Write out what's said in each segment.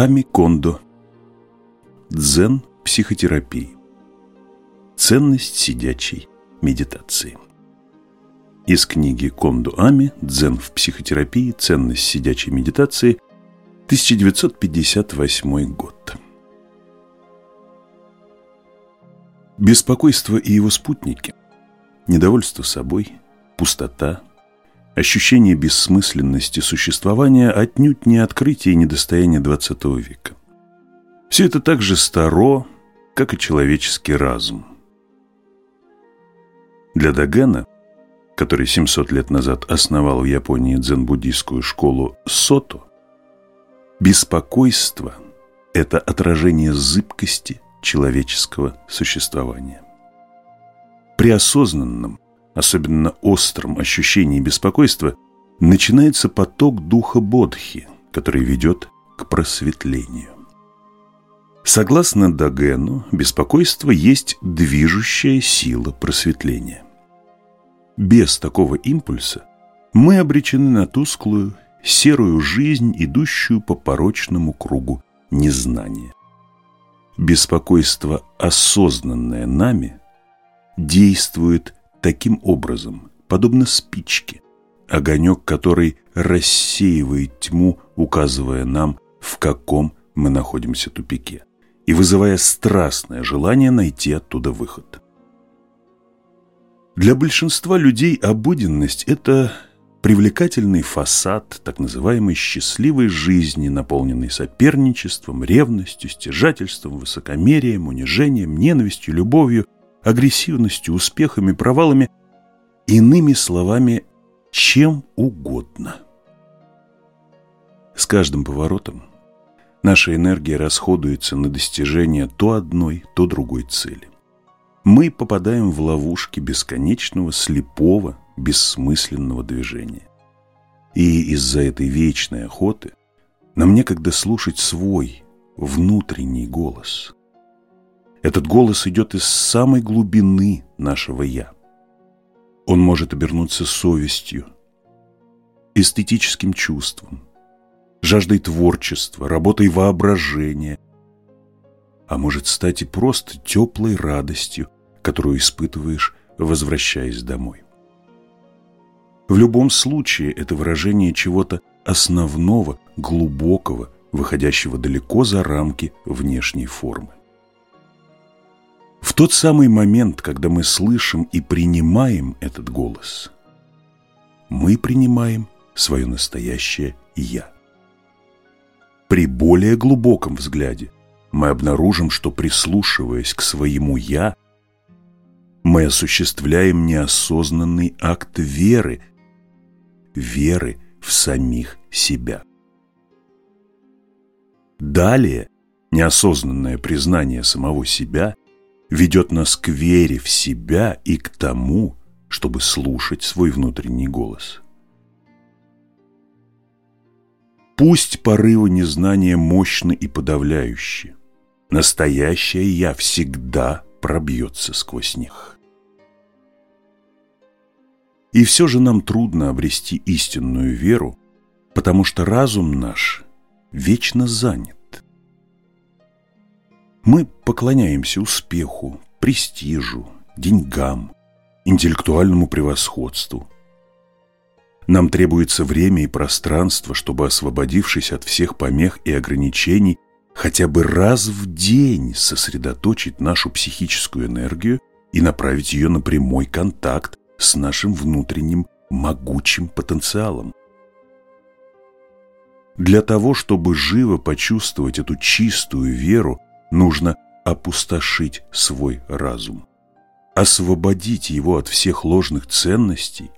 Ами Кондо. Дзен психотерапии. Ценность сидячей медитации. Из книги Кондо Ами «Дзен в психотерапии. Ценность сидячей медитации» 1958 год. Беспокойство и его спутники, недовольство собой, пустота, ощущение бессмысленности существования отнюдь не открытие и недостояние XX века. Все это так же старо, как и человеческий разум. Для Дагена, который 700 лет назад основал в Японии дзен-буддийскую школу Сото, беспокойство – это отражение зыбкости человеческого существования. При осознанном, особенно остром ощущении беспокойства начинается поток духа Бодхи, который ведет к просветлению. Согласно Дагену, беспокойство есть движущая сила просветления. Без такого импульса мы обречены на тусклую, серую жизнь, идущую по порочному кругу незнания. Беспокойство, осознанное нами, действует таким образом, подобно спичке, огонек которой рассеивает тьму, указывая нам, в каком мы находимся тупике, и вызывая страстное желание найти оттуда выход. Для большинства людей обыденность – это привлекательный фасад так называемой счастливой жизни, наполненной соперничеством, ревностью, стяжательством, высокомерием, унижением, ненавистью, любовью – агрессивностью, успехами, провалами, иными словами, чем угодно. С каждым поворотом наша энергия расходуется на достижение то одной, то другой цели. Мы попадаем в ловушки бесконечного, слепого, бессмысленного движения. И из-за этой вечной охоты нам некогда слушать свой внутренний голос. Этот голос идет из самой глубины нашего «я». Он может обернуться совестью, эстетическим чувством, жаждой творчества, работой воображения, а может стать и просто теплой радостью, которую испытываешь, возвращаясь домой. В любом случае это выражение чего-то основного, глубокого, выходящего далеко за рамки внешней формы. В тот самый момент, когда мы слышим и принимаем этот голос, мы принимаем свое настоящее «я». При более глубоком взгляде мы обнаружим, что прислушиваясь к своему «я», мы осуществляем неосознанный акт веры, веры в самих себя. Далее неосознанное признание самого себя – ведет нас к вере в себя и к тому, чтобы слушать свой внутренний голос. Пусть порывы незнания мощны и подавляющие, настоящее «я» всегда пробьется сквозь них. И все же нам трудно обрести истинную веру, потому что разум наш вечно занят. Мы поклоняемся успеху, престижу, деньгам, интеллектуальному превосходству. Нам требуется время и пространство, чтобы, освободившись от всех помех и ограничений, хотя бы раз в день сосредоточить нашу психическую энергию и направить ее на прямой контакт с нашим внутренним могучим потенциалом. Для того, чтобы живо почувствовать эту чистую веру, нужно опустошить свой разум, освободить его от всех ложных ценностей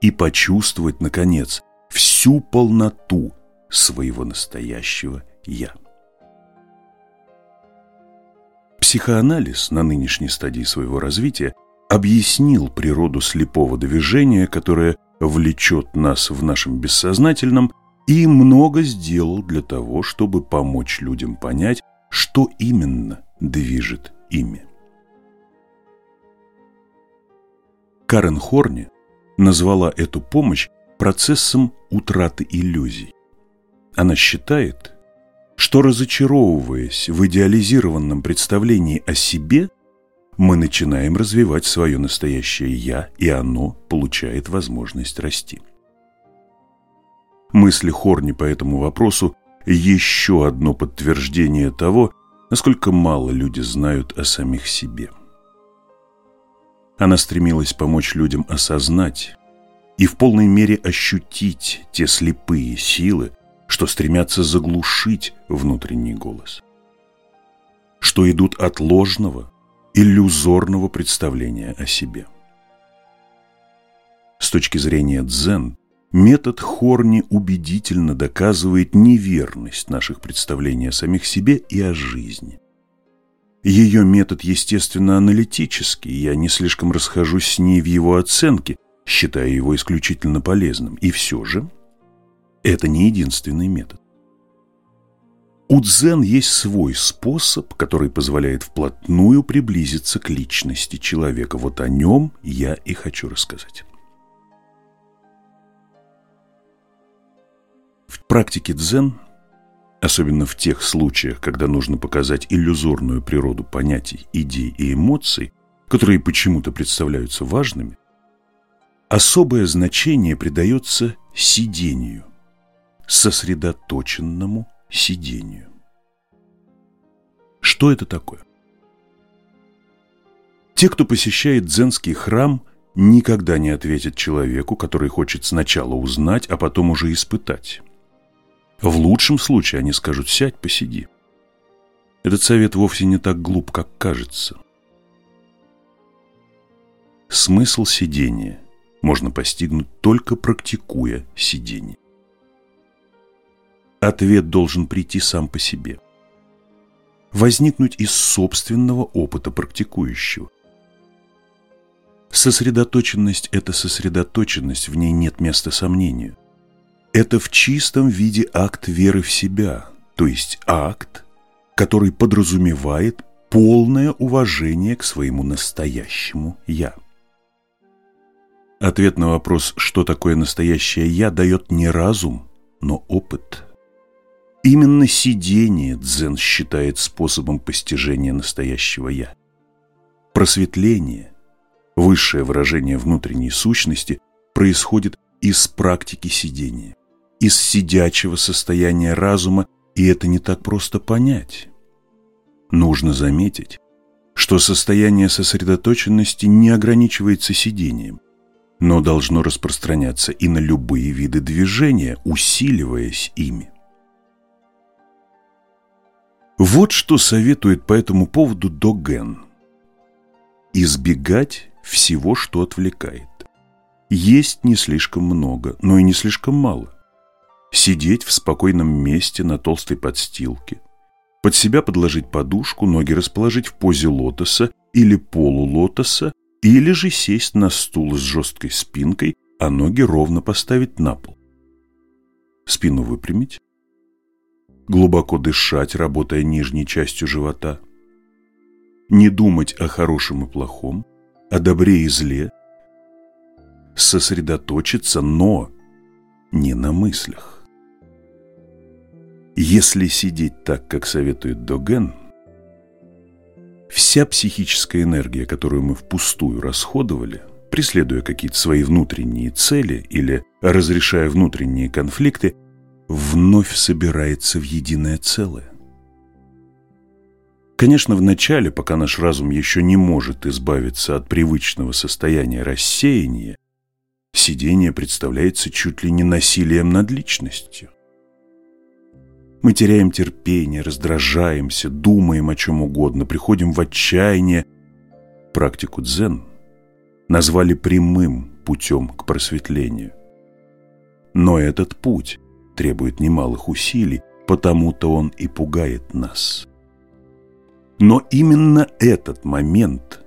и почувствовать, наконец, всю полноту своего настоящего «я». Психоанализ на нынешней стадии своего развития объяснил природу слепого движения, которое влечет нас в нашем бессознательном, и много сделал для того, чтобы помочь людям понять, что именно движет ими. Карен Хорни назвала эту помощь процессом утраты иллюзий. Она считает, что, разочаровываясь в идеализированном представлении о себе, мы начинаем развивать свое настоящее «я», и оно получает возможность расти. Мысли Хорни по этому вопросу – еще одно подтверждение того, насколько мало люди знают о самих себе. Она стремилась помочь людям осознать и в полной мере ощутить те слепые силы, что стремятся заглушить внутренний голос, что идут от ложного, иллюзорного представления о себе. С точки зрения дзен, метод Хорни убедительно доказывает неверность наших представлений о самих себе и о жизни. Ее метод, естественно, аналитический, я не слишком расхожусь с ней в его оценке, считая его исключительно полезным. И все же это не единственный метод. У дзен есть свой способ, который позволяет вплотную приблизиться к личности человека. Вот о нем я и хочу рассказать. В практике дзен, особенно в тех случаях, когда нужно показать иллюзорную природу понятий, идей и эмоций, которые почему-то представляются важными, особое значение придается сидению, сосредоточенному сидению. Что это такое? Те, кто посещает дзенский храм, никогда не ответят человеку, который хочет сначала узнать, а потом уже испытать. В лучшем случае они скажут «сядь, посиди». Этот совет вовсе не так глуп, как кажется. Смысл сидения можно постигнуть только практикуя сидение. Ответ должен прийти сам по себе. Возникнуть из собственного опыта практикующего. Сосредоточенность – это сосредоточенность, в ней нет места сомнению. Это в чистом виде акт веры в себя, то есть акт, который подразумевает полное уважение к своему настоящему «я». Ответ на вопрос, что такое настоящее «я», дает не разум, но опыт. Именно сидение дзен считает способом постижения настоящего «я». Просветление, высшее выражение внутренней сущности, происходит из практики сидения из сидячего состояния разума, и это не так просто понять. Нужно заметить, что состояние сосредоточенности не ограничивается сидением, но должно распространяться и на любые виды движения, усиливаясь ими. Вот что советует по этому поводу Доген. Избегать всего, что отвлекает. Есть не слишком много, но и не слишком мало сидеть в спокойном месте на толстой подстилке, под себя подложить подушку, ноги расположить в позе лотоса или полулотоса, или же сесть на стул с жесткой спинкой, а ноги ровно поставить на пол. Спину выпрямить, глубоко дышать, работая нижней частью живота, не думать о хорошем и плохом, о добре и зле, сосредоточиться, но не на мыслях. Если сидеть так, как советует Доген, вся психическая энергия, которую мы впустую расходовали, преследуя какие-то свои внутренние цели или разрешая внутренние конфликты, вновь собирается в единое целое. Конечно, в начале, пока наш разум еще не может избавиться от привычного состояния рассеяния, сидение представляется чуть ли не насилием над личностью. Мы теряем терпение, раздражаемся, думаем о чем угодно, приходим в отчаяние. Практику дзен назвали прямым путем к просветлению. Но этот путь требует немалых усилий, потому-то он и пугает нас. Но именно этот момент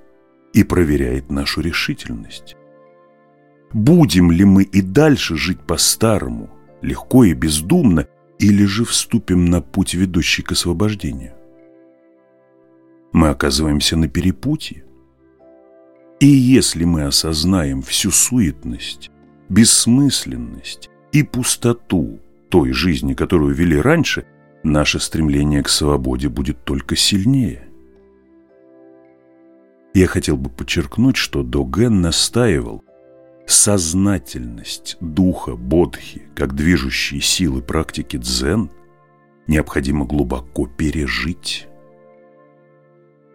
и проверяет нашу решительность. Будем ли мы и дальше жить по-старому, легко и бездумно, или же вступим на путь, ведущий к освобождению? Мы оказываемся на перепутье. И если мы осознаем всю суетность, бессмысленность и пустоту той жизни, которую вели раньше, наше стремление к свободе будет только сильнее. Я хотел бы подчеркнуть, что Доген настаивал, сознательность духа бодхи, как движущие силы практики дзен, необходимо глубоко пережить.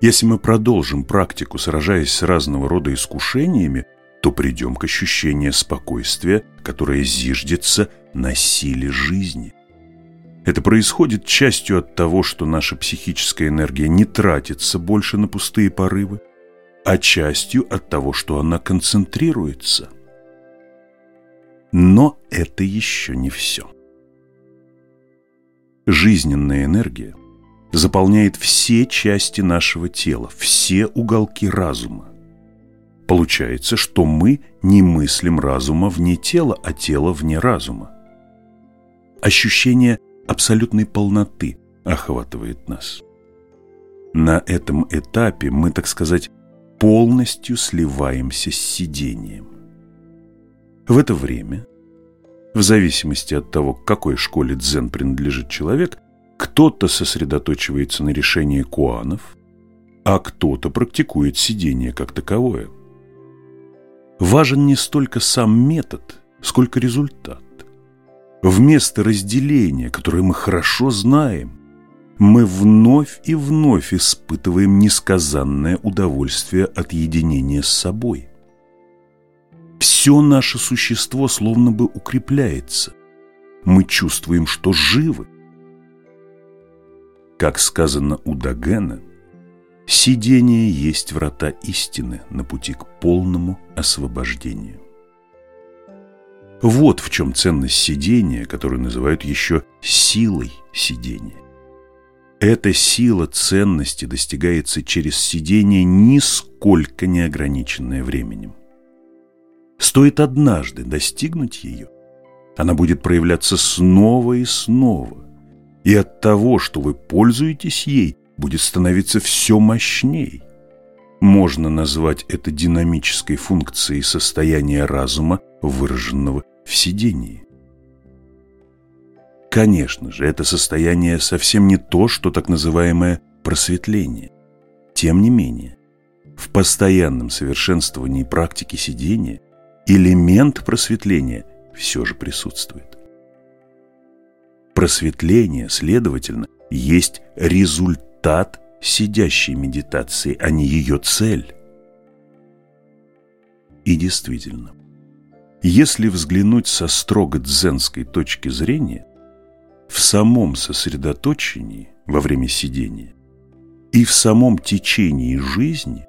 Если мы продолжим практику, сражаясь с разного рода искушениями, то придем к ощущению спокойствия, которое зиждется на силе жизни. Это происходит частью от того, что наша психическая энергия не тратится больше на пустые порывы, а частью от того, что она концентрируется. Но это еще не все. Жизненная энергия заполняет все части нашего тела, все уголки разума. Получается, что мы не мыслим разума вне тела, а тело вне разума. Ощущение абсолютной полноты охватывает нас. На этом этапе мы, так сказать, полностью сливаемся с сидением. В это время, в зависимости от того, к какой школе дзен принадлежит человек, кто-то сосредоточивается на решении куанов, а кто-то практикует сидение как таковое. Важен не столько сам метод, сколько результат. Вместо разделения, которое мы хорошо знаем, мы вновь и вновь испытываем несказанное удовольствие от единения с собой. Все наше существо словно бы укрепляется. Мы чувствуем, что живы. Как сказано у Дагена, сидение есть врата истины на пути к полному освобождению. Вот в чем ценность сидения, которую называют еще силой сидения. Эта сила ценности достигается через сидение нисколько не ограниченное временем. Стоит однажды достигнуть ее, она будет проявляться снова и снова, и от того, что вы пользуетесь ей, будет становиться все мощней. Можно назвать это динамической функцией состояния разума, выраженного в сидении. Конечно же, это состояние совсем не то, что так называемое просветление. Тем не менее, в постоянном совершенствовании практики сидения элемент просветления все же присутствует. Просветление, следовательно, есть результат сидящей медитации, а не ее цель. И действительно, если взглянуть со строго дзенской точки зрения, в самом сосредоточении во время сидения и в самом течении жизни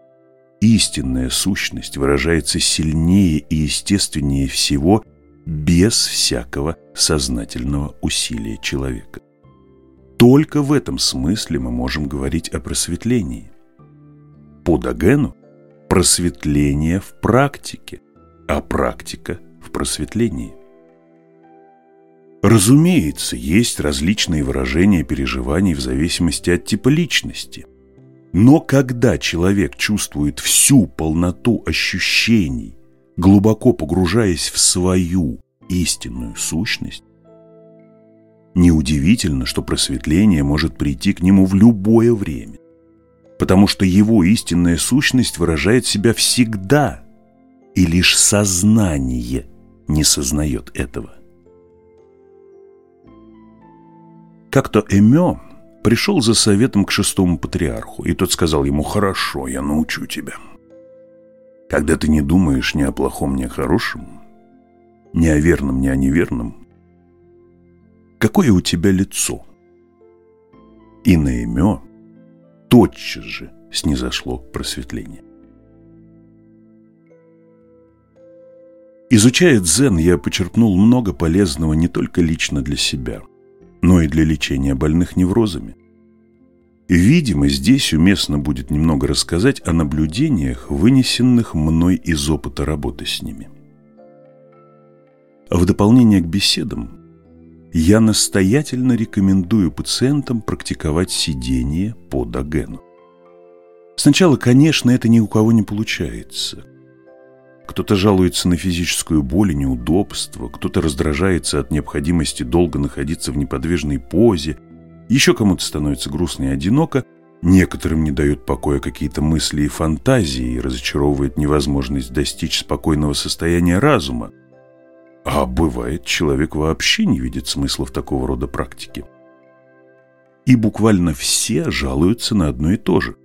истинная сущность выражается сильнее и естественнее всего без всякого сознательного усилия человека. Только в этом смысле мы можем говорить о просветлении. По Дагену просветление в практике, а практика в просветлении. Разумеется, есть различные выражения переживаний в зависимости от типа личности – но когда человек чувствует всю полноту ощущений, глубоко погружаясь в свою истинную сущность, неудивительно, что просветление может прийти к нему в любое время, потому что его истинная сущность выражает себя всегда, и лишь сознание не сознает этого. Как-то Эмё пришел за советом к шестому патриарху, и тот сказал ему, «Хорошо, я научу тебя. Когда ты не думаешь ни о плохом, ни о хорошем, ни о верном, ни о неверном, какое у тебя лицо?» И на имя тотчас же снизошло просветление. Изучая дзен, я почерпнул много полезного не только лично для себя – но и для лечения больных неврозами. Видимо, здесь уместно будет немного рассказать о наблюдениях, вынесенных мной из опыта работы с ними. В дополнение к беседам, я настоятельно рекомендую пациентам практиковать сидение по Дагену. Сначала, конечно, это ни у кого не получается. Кто-то жалуется на физическую боль и неудобство, кто-то раздражается от необходимости долго находиться в неподвижной позе Еще кому-то становится грустно и одиноко, некоторым не дают покоя какие-то мысли и фантазии и разочаровывает невозможность достичь спокойного состояния разума. А бывает, человек вообще не видит смысла в такого рода практике. И буквально все жалуются на одно и то же.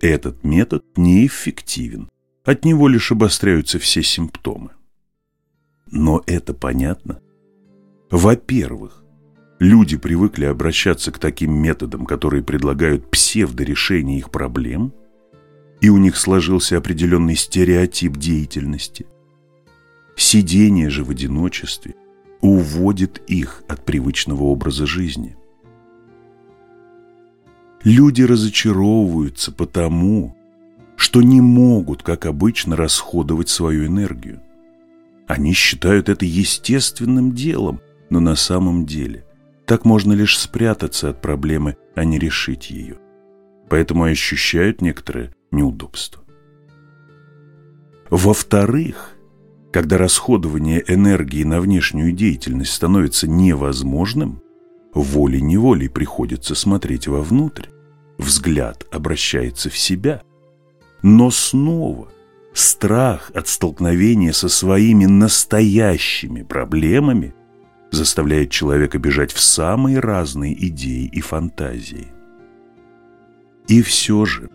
Этот метод неэффективен. От него лишь обостряются все симптомы. Но это понятно. Во-первых, люди привыкли обращаться к таким методам, которые предлагают псевдорешение их проблем, и у них сложился определенный стереотип деятельности. Сидение же в одиночестве уводит их от привычного образа жизни. Люди разочаровываются потому, что не могут, как обычно, расходовать свою энергию. Они считают это естественным делом, но на самом деле так можно лишь спрятаться от проблемы, а не решить ее. Поэтому ощущают некоторое неудобство. Во-вторых, когда расходование энергии на внешнюю деятельность становится невозможным, волей-неволей приходится смотреть вовнутрь. Взгляд обращается в себя. Но снова страх от столкновения со своими настоящими проблемами заставляет человека бежать в самые разные идеи и фантазии. И все же,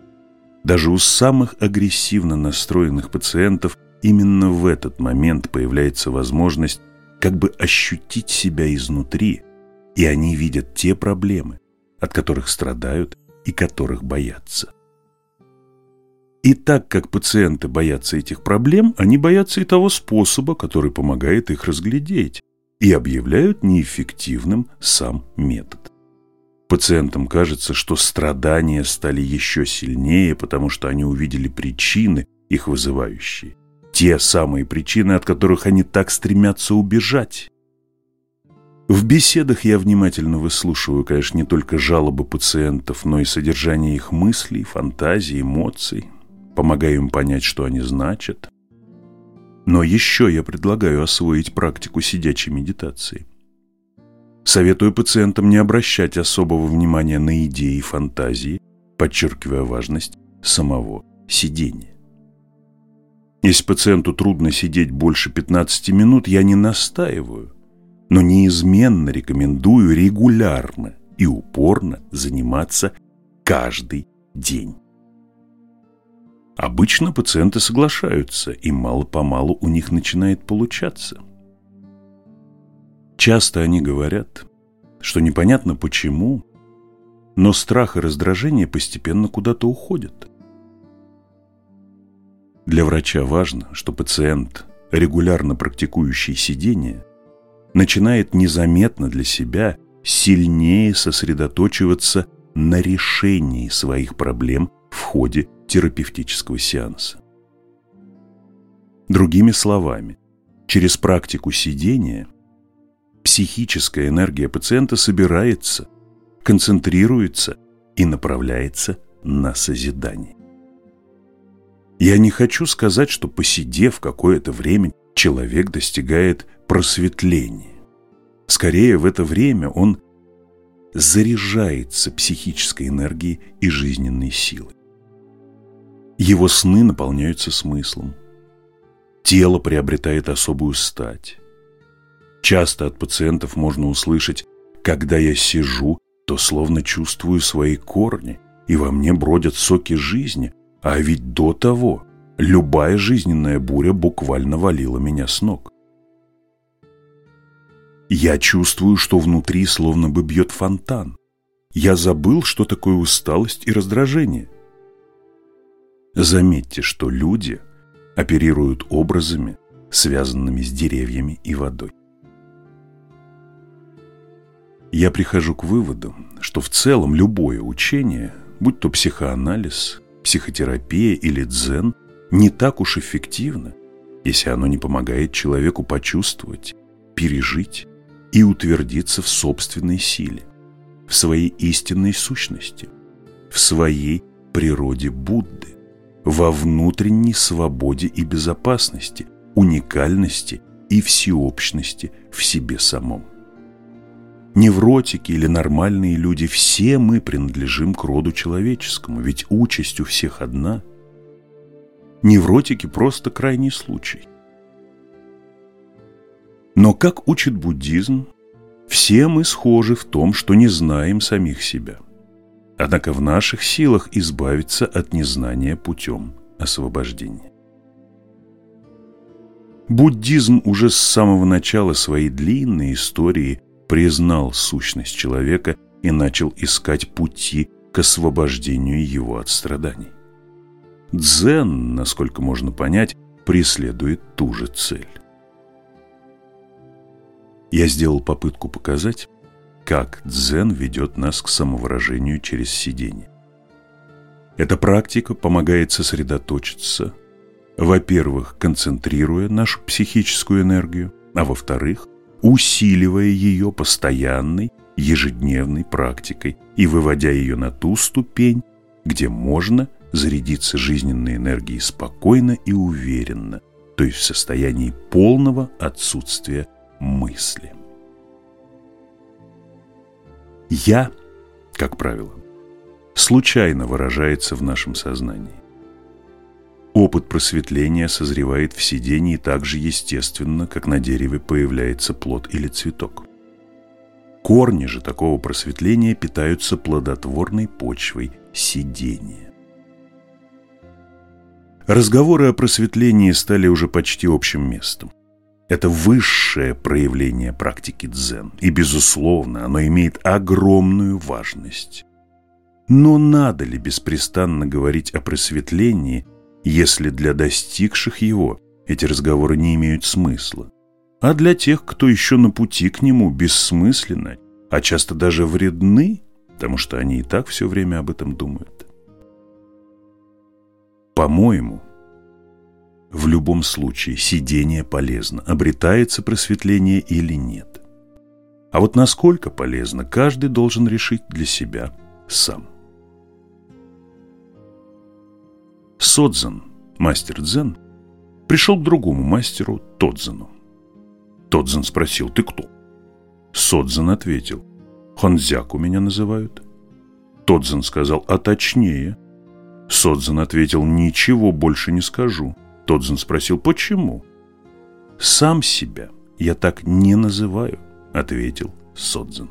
даже у самых агрессивно настроенных пациентов именно в этот момент появляется возможность как бы ощутить себя изнутри, и они видят те проблемы, от которых страдают и которых боятся. И так как пациенты боятся этих проблем, они боятся и того способа, который помогает их разглядеть, и объявляют неэффективным сам метод. Пациентам кажется, что страдания стали еще сильнее, потому что они увидели причины, их вызывающие. Те самые причины, от которых они так стремятся убежать. В беседах я внимательно выслушиваю, конечно, не только жалобы пациентов, но и содержание их мыслей, фантазий, эмоций. Помогаю им понять, что они значат. Но еще я предлагаю освоить практику сидячей медитации. Советую пациентам не обращать особого внимания на идеи и фантазии, подчеркивая важность самого сидения. Если пациенту трудно сидеть больше 15 минут, я не настаиваю – но неизменно рекомендую регулярно и упорно заниматься каждый день. Обычно пациенты соглашаются, и мало-помалу у них начинает получаться. Часто они говорят, что непонятно почему, но страх и раздражение постепенно куда-то уходят. Для врача важно, что пациент, регулярно практикующий сидение, начинает незаметно для себя сильнее сосредоточиваться на решении своих проблем в ходе терапевтического сеанса. Другими словами, через практику сидения психическая энергия пациента собирается, концентрируется и направляется на созидание. Я не хочу сказать, что посидев какое-то время, человек достигает просветления. Скорее, в это время он заряжается психической энергией и жизненной силой. Его сны наполняются смыслом. Тело приобретает особую стать. Часто от пациентов можно услышать «когда я сижу, то словно чувствую свои корни, и во мне бродят соки жизни, а ведь до того любая жизненная буря буквально валила меня с ног». Я чувствую, что внутри словно бы бьет фонтан. Я забыл, что такое усталость и раздражение. Заметьте, что люди оперируют образами, связанными с деревьями и водой. Я прихожу к выводу, что в целом любое учение, будь то психоанализ, психотерапия или дзен, не так уж эффективно, если оно не помогает человеку почувствовать, пережить и утвердиться в собственной силе, в своей истинной сущности, в своей природе Будды, во внутренней свободе и безопасности, уникальности и всеобщности в себе самом. невротики или нормальные люди, все мы принадлежим к роду человеческому, ведь участь у всех одна. Невротики просто крайний случай. Но как учит буддизм, все мы схожи в том, что не знаем самих себя. Однако в наших силах избавиться от незнания путем освобождения. Буддизм уже с самого начала своей длинной истории признал сущность человека и начал искать пути к освобождению его от страданий. Дзен, насколько можно понять, преследует ту же цель. Я сделал попытку показать, как дзен ведет нас к самовыражению через сидение. Эта практика помогает сосредоточиться, во-первых, концентрируя нашу психическую энергию, а во-вторых, усиливая ее постоянной, ежедневной практикой и выводя ее на ту ступень, где можно зарядиться жизненной энергией спокойно и уверенно, то есть в состоянии полного отсутствия мысли. «Я», как правило, случайно выражается в нашем сознании. Опыт просветления созревает в сидении так же естественно, как на дереве появляется плод или цветок. Корни же такого просветления питаются плодотворной почвой сидения. Разговоры о просветлении стали уже почти общим местом. Это высшее проявление практики дзен, и, безусловно, оно имеет огромную важность. Но надо ли беспрестанно говорить о просветлении – если для достигших его эти разговоры не имеют смысла, а для тех, кто еще на пути к нему, бессмысленны, а часто даже вредны, потому что они и так все время об этом думают. По-моему, в любом случае сидение полезно, обретается просветление или нет. А вот насколько полезно, каждый должен решить для себя сам. Содзен, мастер дзен, пришел к другому мастеру Тодзену. Тодзен спросил, ты кто? Содзен ответил, Хонзяку меня называют. Тодзен сказал, а точнее. Содзен ответил, ничего больше не скажу. Тодзен спросил, почему? Сам себя я так не называю, ответил Содзен.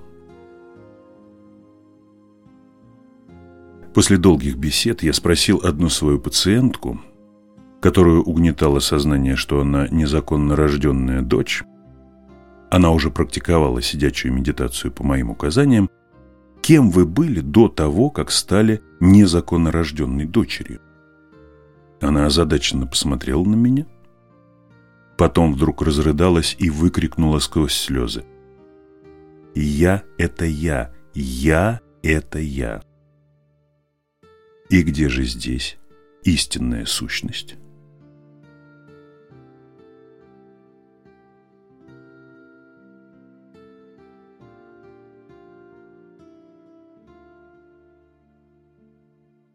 После долгих бесед я спросил одну свою пациентку, которую угнетало сознание, что она незаконно рожденная дочь, она уже практиковала сидячую медитацию по моим указаниям, кем вы были до того, как стали незаконно рожденной дочерью? Она озадаченно посмотрела на меня, потом вдруг разрыдалась и выкрикнула сквозь слезы. «Я – это я! Я – это я!» И где же здесь истинная сущность?